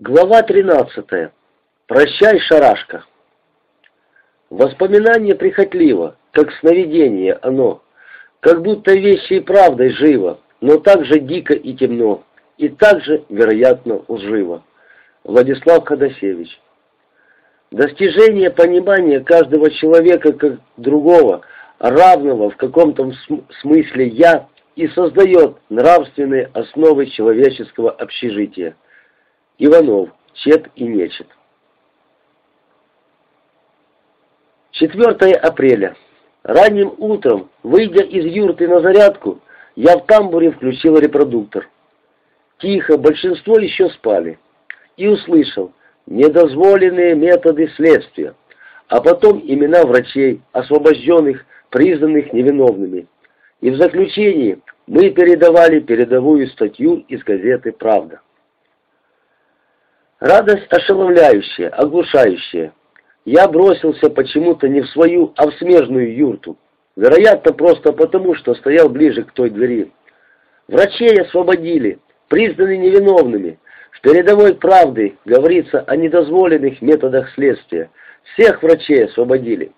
Глава 13. Прощай, шарашка. Воспоминание прихотливо, как сновидение оно, как будто вещи и правдой живо, но так же дико и темно, и так же, вероятно, лживо. Владислав Ходосевич. Достижение понимания каждого человека как другого, равного в каком-то смысле «я» и создает нравственные основы человеческого общежития. Иванов, Чет и Нечет. 4 апреля. Ранним утром, выйдя из юрты на зарядку, я в тамбуре включил репродуктор. Тихо, большинство еще спали. И услышал недозволенные методы следствия, а потом имена врачей, освобожденных, признанных невиновными. И в заключении мы передавали передовую статью из газеты «Правда». Радость ошеломляющая, оглушающая. Я бросился почему-то не в свою, а в смежную юрту. Вероятно, просто потому, что стоял ближе к той двери. Врачей освободили, признаны невиновными. В передовой правды говорится о недозволенных методах следствия. Всех врачей освободили.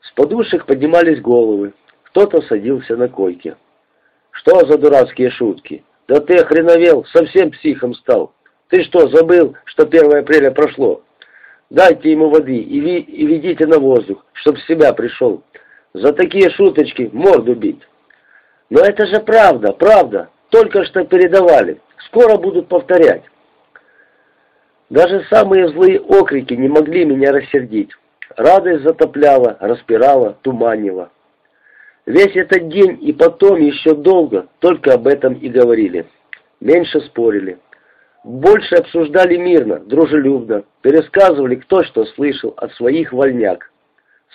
С подушек поднимались головы. Кто-то садился на койке. «Что за дурацкие шутки? Да ты охреновел, совсем психом стал!» Ты что, забыл, что 1 апреля прошло? Дайте ему воды и, ведите на воздух, чтоб в себя пришел. За такие шуточки морду бить. Но это же правда, правда. Только что передавали. Скоро будут повторять. Даже самые злые окрики не могли меня рассердить. Радость затопляла, распирала, туманила. Весь этот день и потом еще долго только об этом и говорили. Меньше спорили. Больше обсуждали мирно, дружелюбно, пересказывали кто что слышал от своих вольняк.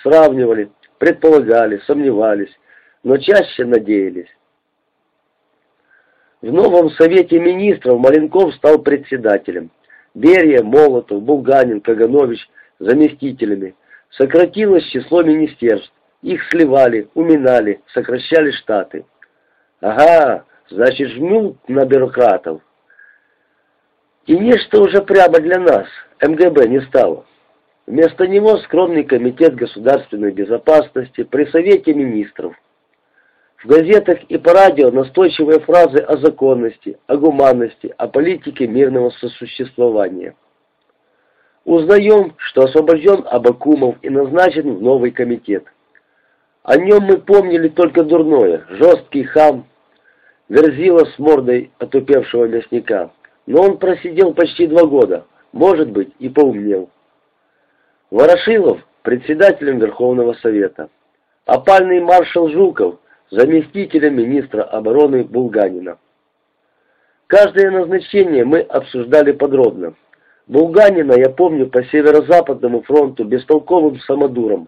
Сравнивали, предполагали, сомневались, но чаще надеялись. В новом Совете Министров Маленков стал председателем. Берия, Молотов, Булганин, Каганович заместителями. Сократилось число министерств. Их сливали, уминали, сокращали штаты. Ага, значит жмут на бюрократов. И нечто уже прямо для нас, МГБ, не стало. Вместо него скромный комитет государственной безопасности при Совете Министров. В газетах и по радио настойчивые фразы о законности, о гуманности, о политике мирного сосуществования. Узнаем, что освобожден Абакумов и назначен в новый комитет. О нем мы помнили только дурное, жесткий хам, верзила с мордой отупевшего мясника но он просидел почти два года, может быть, и поумнел. Ворошилов председателем Верховного Совета, опальный маршал Жуков заместителем министра обороны Булганина. Каждое назначение мы обсуждали подробно. Булганина я помню по Северо-Западному фронту бестолковым самодуром.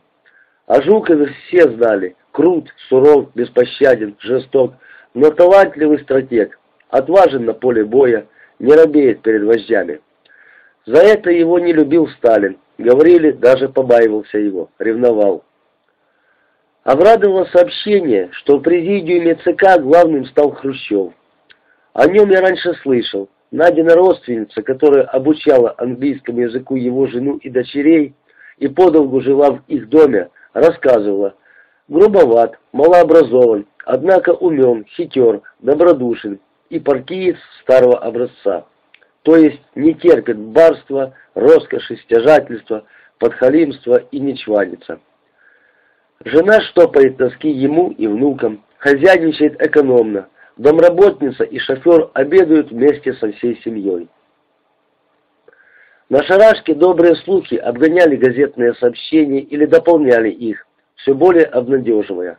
А Жукова все знали. Крут, суров, беспощаден, жесток, но талантливый стратег, отважен на поле боя, не робеет перед вождями. За это его не любил Сталин, говорили, даже побаивался его, ревновал. Обрадовало сообщение, что в президиуме ЦК главным стал Хрущев. О нем я раньше слышал. Надина родственница, которая обучала английскому языку его жену и дочерей и подолгу жила в их доме, рассказывала. Грубоват, малообразован, однако умен, хитер, добродушен, и партиец старого образца, то есть не терпит барства, роскоши, стяжательства, подхалимства и нечванится. Жена штопает носки ему и внукам, хозяйничает экономно, домработница и шофер обедают вместе со всей семьей. На шарашке добрые слухи обгоняли газетные сообщения или дополняли их, все более обнадеживая.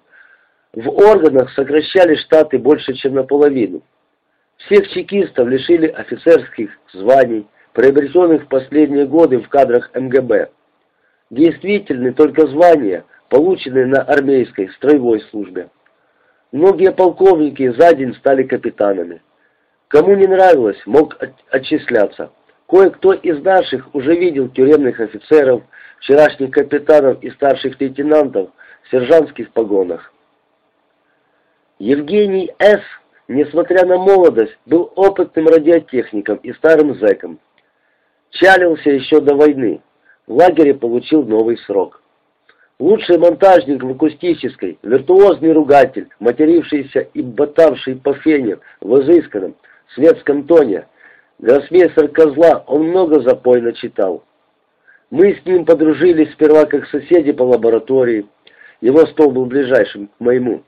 В органах сокращали штаты больше, чем наполовину. Всех чекистов лишили офицерских званий, приобретенных в последние годы в кадрах МГБ. Действительны только звания, полученные на армейской строевой службе. Многие полковники за день стали капитанами. Кому не нравилось, мог отчисляться. Кое-кто из наших уже видел тюремных офицеров, вчерашних капитанов и старших лейтенантов в сержантских погонах. Евгений С несмотря на молодость, был опытным радиотехником и старым зэком. Чалился еще до войны. В лагере получил новый срок. Лучший монтажник в акустической, виртуозный ругатель, матерившийся и ботавший по фене в изысканном светском тоне. Гроссмейстер Козла он много запойно читал. Мы с ним подружились сперва как соседи по лаборатории. Его стол был ближайшим к моему.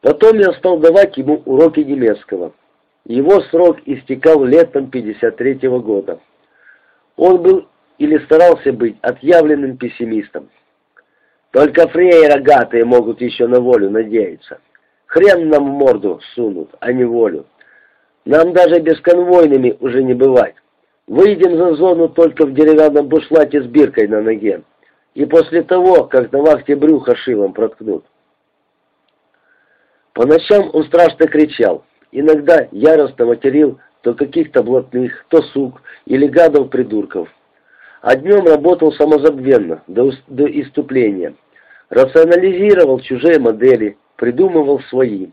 Потом я стал давать ему уроки немецкого. Его срок истекал летом 53 -го года. Он был или старался быть отъявленным пессимистом. Только фреи рогатые могут еще на волю надеяться. Хрен нам морду сунут, а не волю. Нам даже бесконвойными уже не бывать. Выйдем за зону только в деревянном бушлате с биркой на ноге. И после того, как на вахте брюхо шилом проткнут. По ночам он страшно кричал. Иногда яростно материл то каких-то блатных, то сук или гадов-придурков а днем работал самозабвенно, до, до иступления. Рационализировал чужие модели, придумывал свои.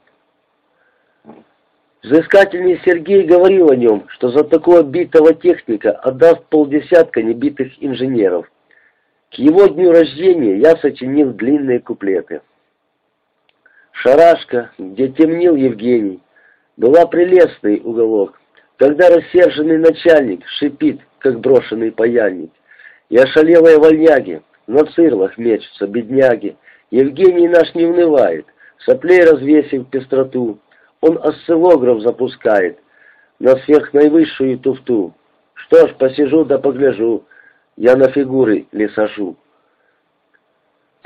Взыскательный Сергей говорил о нем, что за такого битого техника отдаст полдесятка небитых инженеров. К его дню рождения я сочинил длинные куплеты. Шарашка, где темнил Евгений, была прелестный уголок, когда рассерженный начальник шипит, как брошенный паяльник. И ошалелые вольняги, на цирлах мечутся бедняги. Евгений наш не унывает, соплей развесив пестроту. Он осциллограф запускает на сверхнаивысшую туфту. Что ж, посижу да погляжу, я на фигуры лесашу.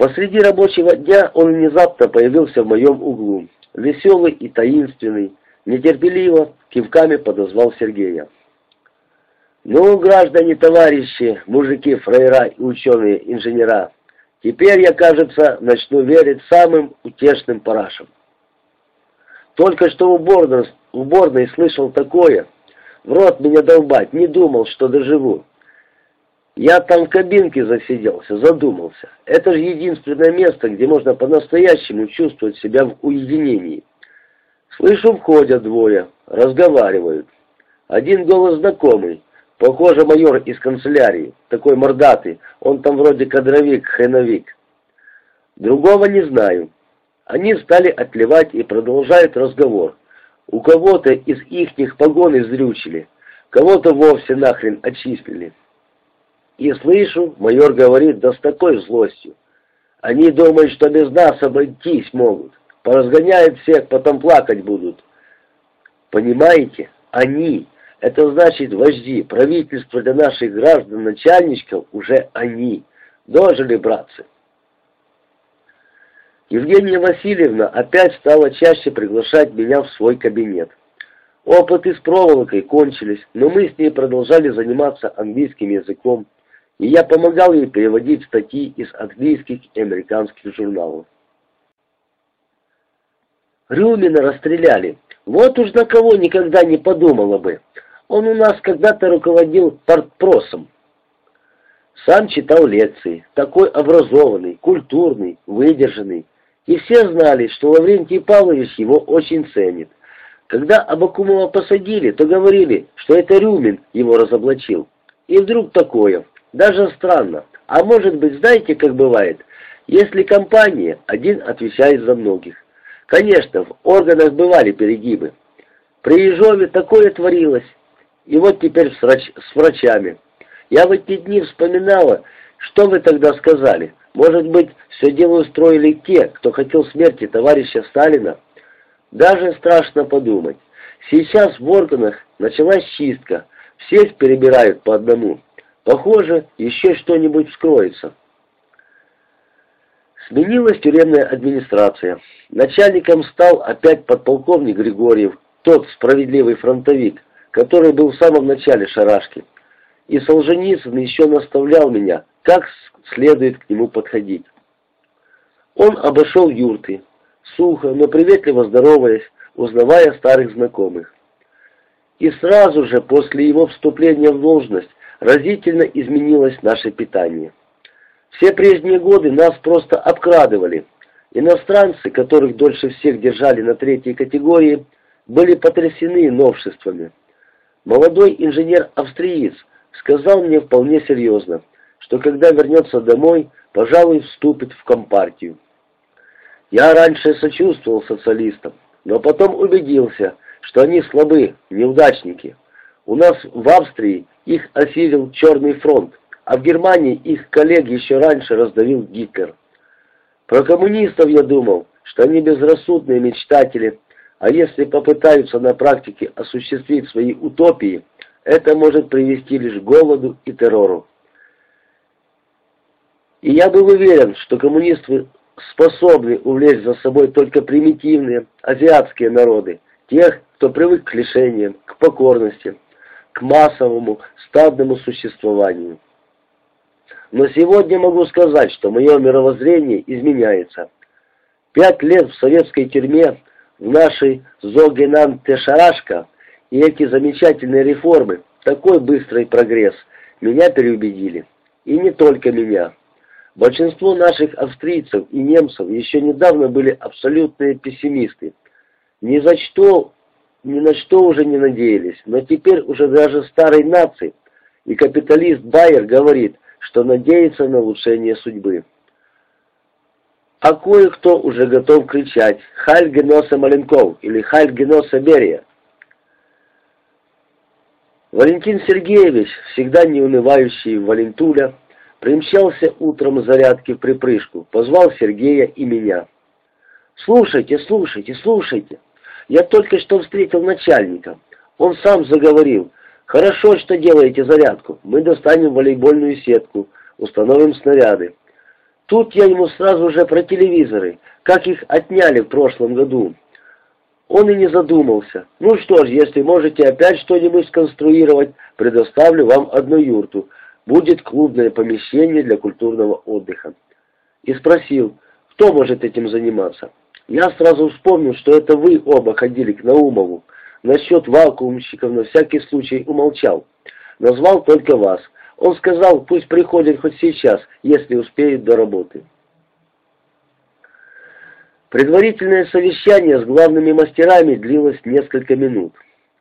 Посреди рабочего дня он внезапно появился в моем углу, веселый и таинственный, нетерпеливо кивками подозвал Сергея. Ну, граждане, товарищи, мужики, фрейра и ученые-инженера, теперь я, кажется, начну верить самым утешным парашам. Только что уборной, уборной слышал такое, в рот меня долбать, не думал, что доживу. Я там в кабинке засиделся, задумался. Это же единственное место, где можно по-настоящему чувствовать себя в уединении. Слышу, входят двое, разговаривают. Один голос знакомый, Похоже, майор из канцелярии, такой мордатый, он там вроде кадровик, хреновик. Другого не знаю. Они стали отливать и продолжают разговор. У кого-то из ихних погон изрючили, кого-то вовсе нахрен отчислили. И слышу, майор говорит, да с такой злостью. Они думают, что без нас обойтись могут. Поразгоняют всех, потом плакать будут. Понимаете? Они. Это значит, вожди, правительство для наших граждан, начальничков, уже они. Дожили, братцы. Евгения Васильевна опять стала чаще приглашать меня в свой кабинет. Опыты с проволокой кончились, но мы с ней продолжали заниматься английским языком, и я помогал ей переводить статьи из английских и американских журналов. Рюмина расстреляли. Вот уж на кого никогда не подумала бы. Он у нас когда-то руководил партпросом. Сам читал лекции, такой образованный, культурный, выдержанный. И все знали, что Лаврентий Павлович его очень ценит. Когда Абакумова посадили, то говорили, что это Рюмин его разоблачил. И вдруг такое, даже странно. А может быть, знаете, как бывает, если компания, один отвечает за многих. Конечно, в органах бывали перегибы. При Ежове такое творилось, и вот теперь с, врач с врачами. Я в эти дни вспоминала, что вы тогда сказали. Может быть, все дело устроили те, кто хотел смерти товарища Сталина? Даже страшно подумать. Сейчас в органах началась чистка. Всех перебирают по одному. Похоже, еще что-нибудь вскроется. Сменилась тюремная администрация. Начальником стал опять подполковник Григорьев, тот справедливый фронтовик, который был в самом начале шарашки. И Солженицын еще наставлял меня, как следует к нему подходить. Он обошел юрты, сухо, но приветливо здороваясь, узнавая старых знакомых. И сразу же после его вступления в должность разительно изменилось наше питание. Все прежние годы нас просто обкрадывали. Иностранцы, которых дольше всех держали на третьей категории, были потрясены новшествами. Молодой инженер-австриец сказал мне вполне серьезно, что когда вернется домой, пожалуй, вступит в компартию. Я раньше сочувствовал социалистам, но потом убедился, что они слабы, неудачники. У нас в Австрии их осилил Черный фронт, а в Германии их коллег еще раньше раздавил Гитлер. Про коммунистов я думал, что они безрассудные мечтатели, а если попытаются на практике осуществить свои утопии, это может привести лишь к голоду и террору. И я был уверен, что коммунисты способны увлечь за собой только примитивные азиатские народы, тех, кто привык к лишениям, к покорности, к массовому стадному существованию. Но сегодня могу сказать, что мое мировоззрение изменяется. Пять лет в советской тюрьме, в нашей Зогенан-Тешарашка, и эти замечательные реформы, такой быстрый прогресс, меня переубедили. И не только меня. Большинство наших австрийцев и немцев еще недавно были абсолютные пессимисты. Ни за что, ни на что уже не надеялись, но теперь уже даже старой нации и капиталист Байер говорит, что надеется на улучшение судьбы. А кое-кто уже готов кричать «Халь Геноса Маленков» или «Халь Геноса Берия». Валентин Сергеевич, всегда неунывающий Валентуля, примчался утром зарядки в припрыжку, позвал Сергея и меня. «Слушайте, слушайте, слушайте, я только что встретил начальника. Он сам заговорил. Хорошо, что делаете зарядку. Мы достанем волейбольную сетку, установим снаряды. Тут я ему сразу же про телевизоры, как их отняли в прошлом году. Он и не задумался. Ну что ж, если можете опять что-нибудь сконструировать, предоставлю вам одну юрту. Будет клубное помещение для культурного отдыха. И спросил, кто может этим заниматься. Я сразу вспомнил, что это вы оба ходили к Наумову. Насчет вакуумщиков на всякий случай умолчал. Назвал только вас. Он сказал, пусть приходит хоть сейчас, если успеет до работы. Предварительное совещание с главными мастерами длилось несколько минут.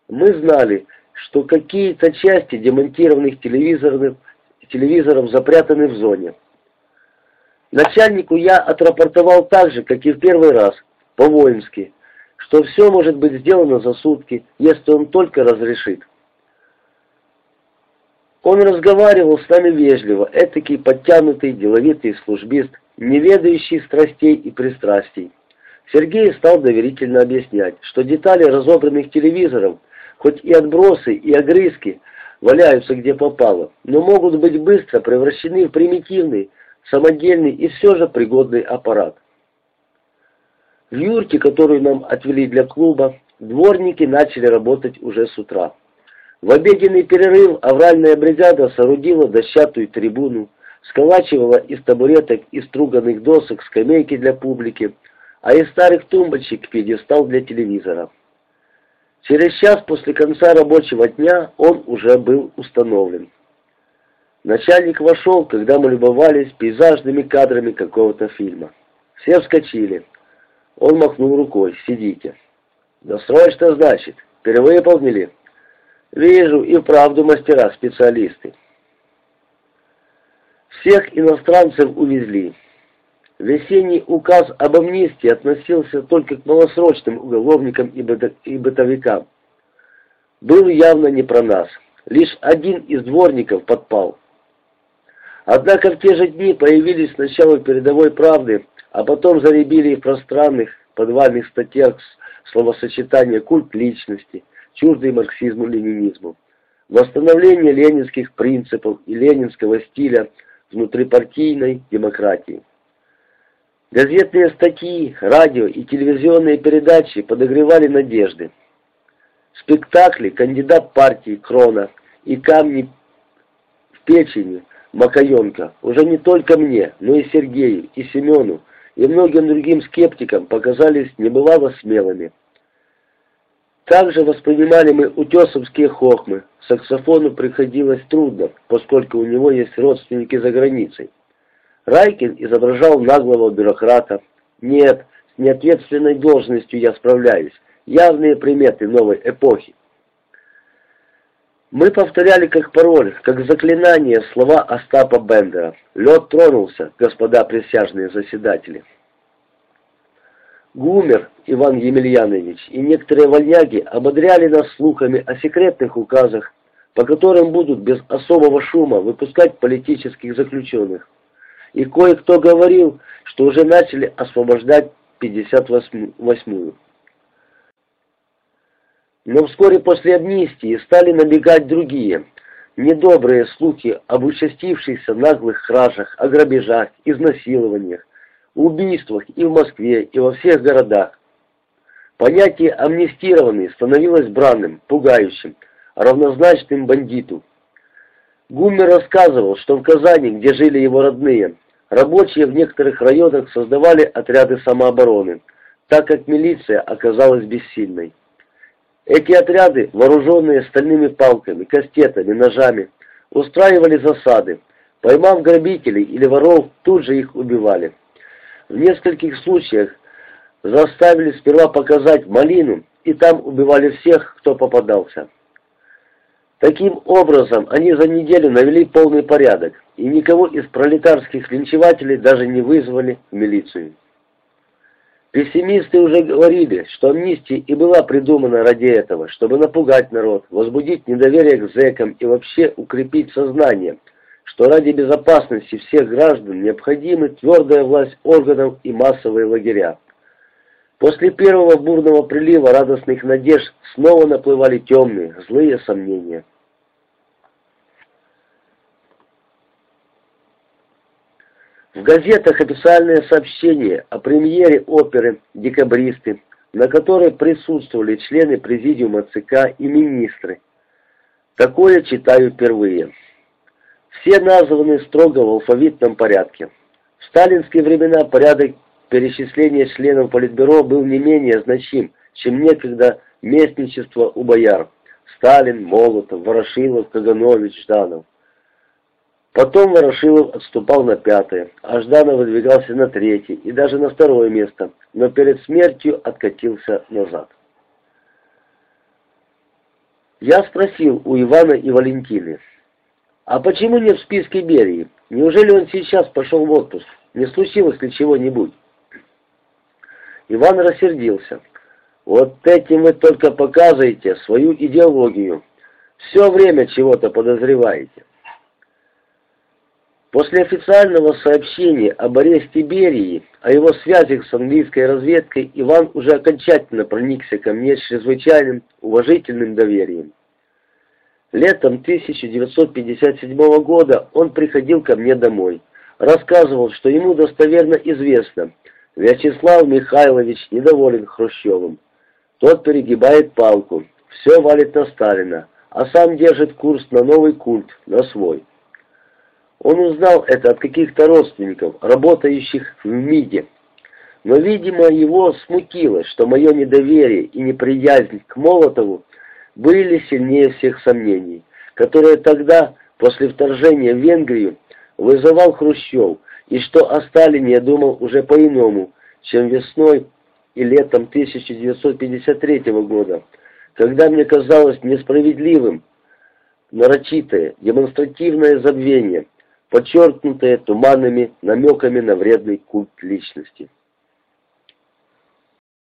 Мы знали, что какие-то части демонтированных телевизоров, телевизоров запрятаны в зоне. Начальнику я отрапортовал так же, как и в первый раз, по-воински, что все может быть сделано за сутки, если он только разрешит. Он разговаривал с нами вежливо, этакий подтянутый, деловитый службист, не ведающий страстей и пристрастий. Сергей стал доверительно объяснять, что детали разобранных телевизоров, хоть и отбросы, и огрызки, валяются где попало, но могут быть быстро превращены в примитивный, самодельный и все же пригодный аппарат. В юрте, которую нам отвели для клуба, дворники начали работать уже с утра. В обеденный перерыв авральная бригада соорудила дощатую трибуну, сколачивала из табуреток и струганных досок скамейки для публики, а из старых тумбочек пьедестал для телевизора. Через час после конца рабочего дня он уже был установлен. Начальник вошел, когда мы любовались пейзажными кадрами какого-то фильма. Все вскочили. Он махнул рукой. «Сидите». «Да срочно, значит. Впервые помнили?» Вижу, и вправду мастера, специалисты. Всех иностранцев увезли. Весенний указ об амнистии относился только к малосрочным уголовникам и бытовикам. Был явно не про нас. Лишь один из дворников подпал. Однако в те же дни появились сначала передовой правды, а потом заребили в пространных подвальных статьях словосочетание «культ личности», чуждый марксизму-ленинизму. Восстановление ленинских принципов и ленинского стиля внутрипартийной демократии. Газетные статьи, радио и телевизионные передачи подогревали надежды. Спектакли «Кандидат партии» Крона и «Камни в печени» Макаенко уже не только мне, но и Сергею, и Семену, и многим другим скептикам показались небывало смелыми. Также воспринимали мы утесовские хохмы. Саксофону приходилось трудно, поскольку у него есть родственники за границей. Райкин изображал наглого бюрократа. Нет, с неответственной должностью я справляюсь. Явные приметы новой эпохи. Мы повторяли как пароль, как заклинание слова Остапа Бендера. Лед тронулся, господа присяжные заседатели. Гумер Иван Емельянович и некоторые вольняги ободряли нас слухами о секретных указах, по которым будут без особого шума выпускать политических заключенных. И кое-кто говорил, что уже начали освобождать 58-ю. Но вскоре после амнистии стали набегать другие, недобрые слухи об участившихся наглых кражах, о грабежах, изнасилованиях, убийствах и в Москве, и во всех городах. Понятие «амнистированный» становилось бранным, пугающим, равнозначным бандиту. Гуммер рассказывал, что в Казани, где жили его родные, рабочие в некоторых районах создавали отряды самообороны, так как милиция оказалась бессильной. Эти отряды, вооруженные стальными палками, кастетами, ножами, устраивали засады, поймав грабителей или воров, тут же их убивали. В нескольких случаях заставили сперва показать малину, и там убивали всех, кто попадался. Таким образом, они за неделю навели полный порядок, и никого из пролетарских линчевателей даже не вызвали в милицию. Пессимисты уже говорили, что амнистия и была придумана ради этого, чтобы напугать народ, возбудить недоверие к зэкам и вообще укрепить сознание – что ради безопасности всех граждан необходима твердая власть органов и массовые лагеря. После первого бурного прилива радостных надежд снова наплывали темные, злые сомнения. В газетах официальное сообщение о премьере оперы «Декабристы», на которой присутствовали члены президиума ЦК и министры. Такое читаю впервые. Все названы строго в алфавитном порядке. В сталинские времена порядок перечисления членов Политбюро был не менее значим, чем некогда местничество у бояр. Сталин, Молотов, Ворошилов, Каганович, Жданов. Потом Ворошилов отступал на пятое, а Жданов выдвигался на третье и даже на второе место, но перед смертью откатился назад. Я спросил у Ивана и Валентины, «А почему не в списке Берии? Неужели он сейчас пошел в отпуск? Не случилось ли чего-нибудь?» Иван рассердился. «Вот этим вы только показываете свою идеологию. Все время чего-то подозреваете». После официального сообщения об аресте Берии, о его связях с английской разведкой, Иван уже окончательно проникся ко мне с чрезвычайным уважительным доверием. Летом 1957 года он приходил ко мне домой. Рассказывал, что ему достоверно известно, Вячеслав Михайлович недоволен Хрущевым. Тот перегибает палку, все валит на Сталина, а сам держит курс на новый культ, на свой. Он узнал это от каких-то родственников, работающих в МИДе. Но, видимо, его смутило, что мое недоверие и неприязнь к Молотову были сильнее всех сомнений, которые тогда, после вторжения в Венгрию, вызывал Хрущев, и что о Сталине я думал уже по-иному, чем весной и летом 1953 года, когда мне казалось несправедливым нарочитое, демонстративное забвение, подчеркнутое туманными намеками на вредный культ личности.